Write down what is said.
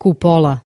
cupola.